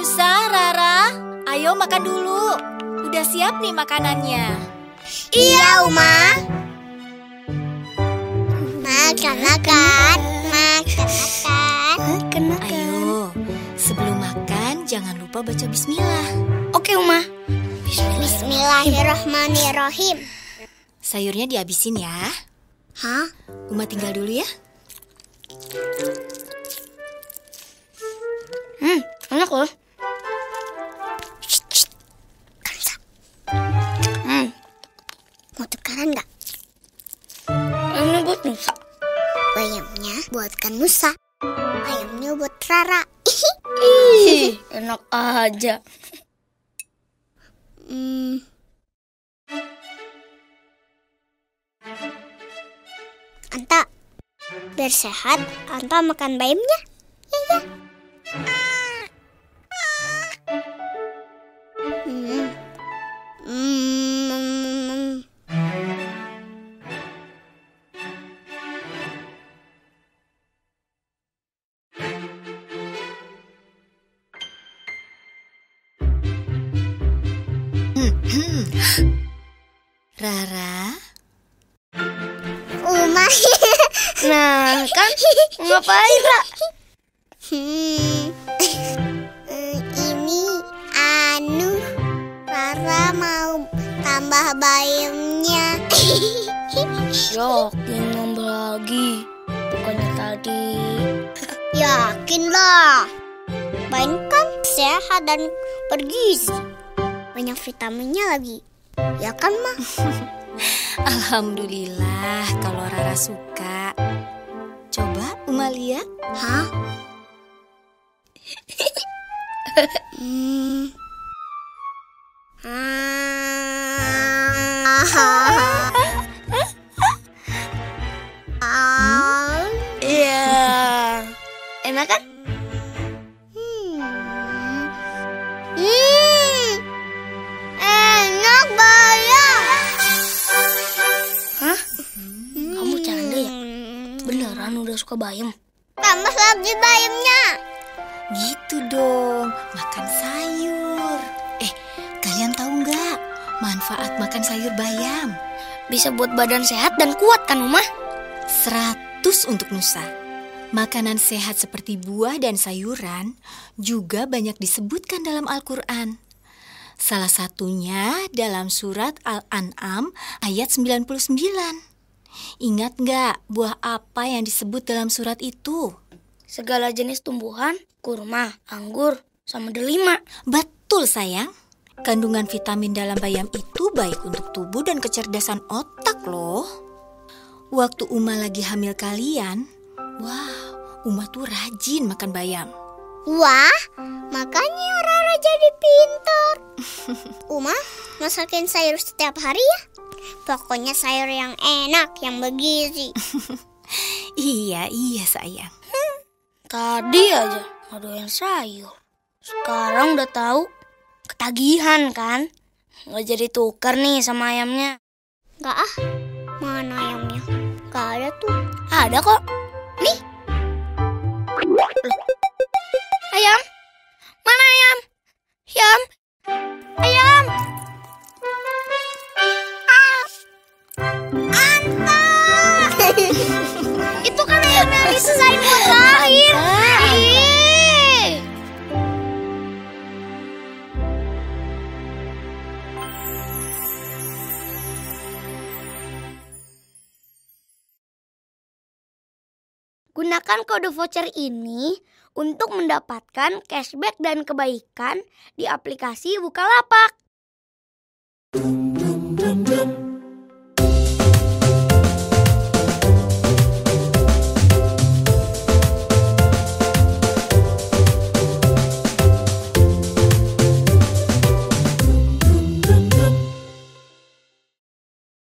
Nusa, Rara, ayo makan dulu. Udah siap nih makanannya. Iya, Uma. Makan, makan. Makan, makan. Makan, Ayo, sebelum makan jangan lupa baca bismillah. Oke, Uma. Bismillahirrahmanirrahim. Sayurnya dihabisin ya. Hah? Uma tinggal dulu ya. Hmm, enak loh. Buatkan Musa. Ayamnya buat Rara. Ih, enak aja. Hmm. Anta, biar sehat, Anta makan bayamnya. Rara, Uma. Nah, kan ngapain, Ra? Hmm. Ini anu Rara mau tambah bayamnya. Yakin nambah lagi. Bukannya tadi. Yakin lah. Bayam kan sehat dan bergizi. Banyak vitaminnya lagi. Ya kan, Ma? Alhamdulillah kalau Rara suka. Coba Uma lihat. Hah? hmm. Ah. Ah. Iya. Enak kan? Udah suka bayam? Tambah lagi bayamnya. Gitu dong, makan sayur. Eh, kalian tahu nggak manfaat makan sayur bayam? Bisa buat badan sehat dan kuat kan, Uma? 100 untuk Nusa. Makanan sehat seperti buah dan sayuran juga banyak disebutkan dalam Al-Quran. Salah satunya dalam surat Al-An'am ayat 99. Ingat nggak buah apa yang disebut dalam surat itu? Segala jenis tumbuhan, kurma, anggur, sama delima. Betul sayang. Kandungan vitamin dalam bayam itu baik untuk tubuh dan kecerdasan otak loh. Waktu Uma lagi hamil kalian, wah, Uma tuh rajin makan bayam. Wah, makanya Rara jadi pintar. Uma, masakin sayur setiap hari ya. Pokoknya sayur yang enak, yang bergizi. Iya, iya sayang. Tadi aja nggak doyan sayur. Sekarang udah tahu ketagihan kan? Nggak jadi tuker nih sama ayamnya. Gak ah, mana ayamnya? Gak ada tuh. Ada kok. Gunakan kode voucher ini untuk mendapatkan cashback dan kebaikan di aplikasi Bukalapak.